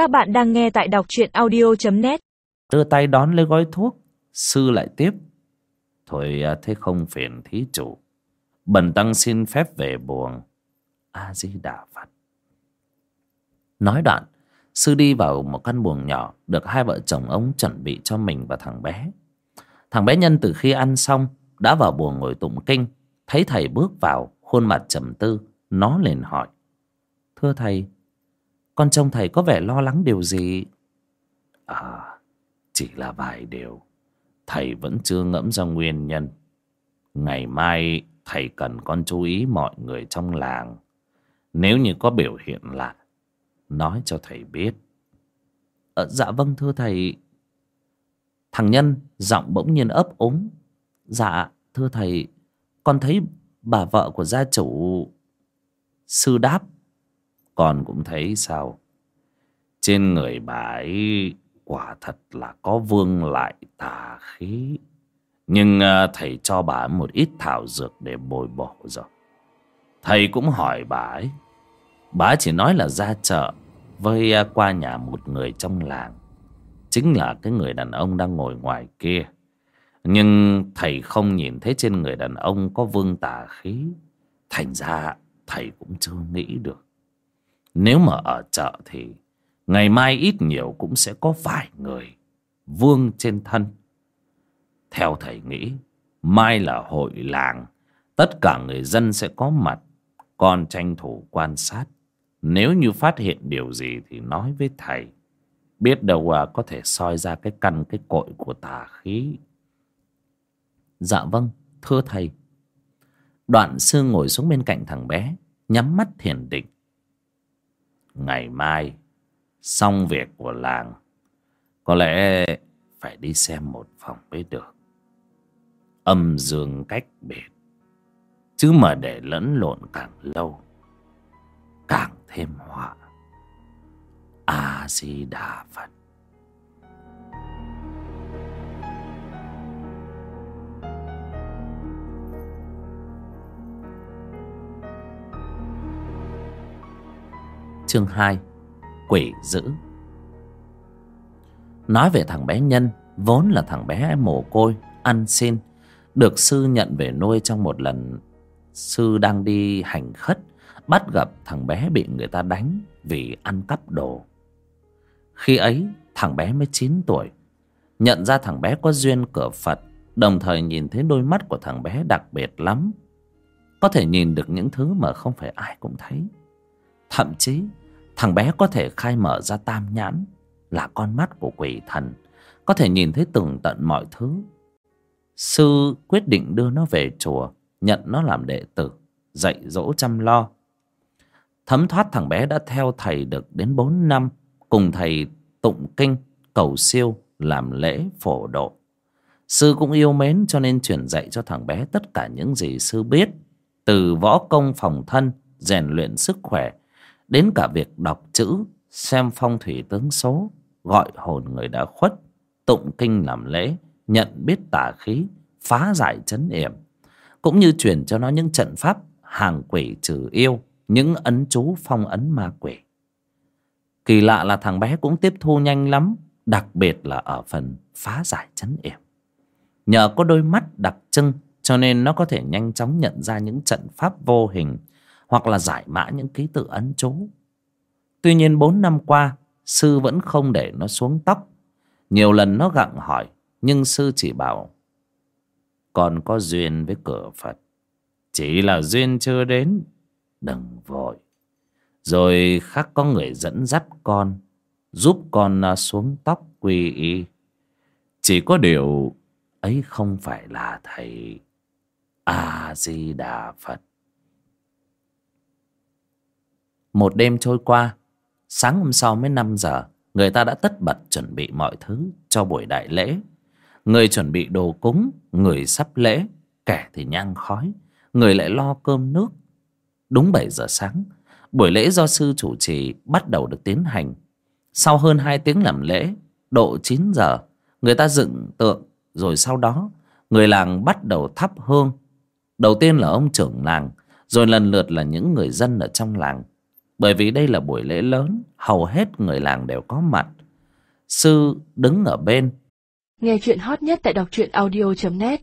Các bạn đang nghe tại đọc truyện audio.net Đưa tay đón lấy gói thuốc, Sư lại tiếp. Thôi à, thế không phiền thí chủ. Bần tăng xin phép về buồng. A-di-đà Phật. Nói đoạn, Sư đi vào một căn buồng nhỏ Được hai vợ chồng ông chuẩn bị cho mình và thằng bé. Thằng bé nhân từ khi ăn xong, Đã vào buồng ngồi tụng kinh, Thấy thầy bước vào, Khuôn mặt trầm tư, Nó liền hỏi. Thưa thầy con trông thầy có vẻ lo lắng điều gì? À Chỉ là vài điều. Thầy vẫn chưa ngẫm ra nguyên nhân. Ngày mai Thầy cần con chú ý mọi người trong làng. Nếu như có biểu hiện lạ Nói cho thầy biết. Ờ, Dạ vâng thưa thầy. Thằng Nhân giọng bỗng nhiên ấp úng. Dạ thưa thầy Con thấy bà vợ của gia chủ Sư đáp con cũng thấy sao? Trên người bà ấy, Quả thật là có vương lại tà khí. Nhưng à, thầy cho bà một ít thảo dược để bồi bổ rồi. Thầy cũng hỏi bà ấy. Bà chỉ nói là ra chợ Với à, qua nhà một người trong làng. Chính là cái người đàn ông đang ngồi ngoài kia. Nhưng thầy không nhìn thấy trên người đàn ông có vương tà khí. Thành ra thầy cũng chưa nghĩ được. Nếu mà ở chợ thì Ngày mai ít nhiều cũng sẽ có vài người Vương trên thân. Theo thầy nghĩ Mai là hội làng Tất cả người dân sẽ có mặt Con tranh thủ quan sát. Nếu như phát hiện điều gì thì nói với thầy. Biết đâu à, có thể soi ra cái căn cái cội của tà khí. Dạ vâng, thưa thầy. Đoạn sư ngồi xuống bên cạnh thằng bé Nhắm mắt thiền định. Ngày mai Xong việc của làng, Có lẽ phải đi xem một phòng mới được. Âm dương cách biệt, Chứ mà để lẫn lộn càng lâu, Càng thêm họa. A-di-đà Phật. Chương 2 Quỷ dữ. Nói về thằng bé Nhân, Vốn là thằng bé mồ côi, Ăn xin, Được sư nhận về nuôi trong một lần. Sư đang đi hành khất, Bắt gặp thằng bé bị người ta đánh Vì ăn cắp đồ. Khi ấy, thằng bé mới 9 tuổi, Nhận ra thằng bé có duyên cửa Phật, Đồng thời nhìn thấy đôi mắt của thằng bé đặc biệt lắm. Có thể nhìn được những thứ mà không phải ai cũng thấy. Thậm chí Thằng bé có thể khai mở ra tam nhãn Là con mắt của quỷ thần, Có thể nhìn thấy từng tận mọi thứ. Sư quyết định đưa nó về chùa, Nhận nó làm đệ tử, Dạy dỗ chăm lo. Thấm thoát thằng bé đã theo thầy được đến bốn năm, Cùng thầy tụng kinh, Cầu siêu, Làm lễ phổ độ. Sư cũng yêu mến cho nên truyền dạy cho thằng bé tất cả những gì sư biết, Từ võ công phòng thân, Rèn luyện sức khỏe Đến cả việc đọc chữ, Xem phong thủy tướng số, Gọi hồn người đã khuất, Tụng kinh làm lễ, Nhận biết tà khí, Phá giải chấn yểm. Cũng như truyền cho nó những trận pháp Hàng quỷ trừ yêu, Những ấn chú phong ấn ma quỷ. Kỳ lạ là thằng bé cũng tiếp thu nhanh lắm, Đặc biệt là ở phần phá giải chấn yểm. Nhờ có đôi mắt đặc trưng, Cho nên nó có thể nhanh chóng nhận ra những trận pháp vô hình hoặc là giải mã những ký tự ấn chú. Tuy nhiên bốn năm qua, sư vẫn không để nó xuống tóc. Nhiều lần nó gặng hỏi, nhưng sư chỉ bảo còn có duyên với cửa Phật. Chỉ là duyên chưa đến, đừng vội. Rồi khác có người dẫn dắt con, giúp con à, xuống tóc quy y. Chỉ có điều ấy không phải là thầy A-di-đà Phật. Một đêm trôi qua, Sáng hôm sau mới 5 giờ, Người ta đã tất bật chuẩn bị mọi thứ Cho buổi đại lễ. Người chuẩn bị đồ cúng, Người sắp lễ, Kẻ thì nhang khói, Người lại lo cơm nước. Đúng 7 giờ sáng, Buổi lễ do sư chủ trì bắt đầu được tiến hành. Sau hơn 2 tiếng làm lễ, Độ 9 giờ, Người ta dựng tượng, Rồi sau đó, Người làng bắt đầu thắp hương. Đầu tiên là ông trưởng làng, Rồi lần lượt là những người dân ở trong làng bởi vì đây là buổi lễ lớn, hầu hết người làng đều có mặt. Sư đứng ở bên. Nghe chuyện hot nhất tại đọc truyện audio.net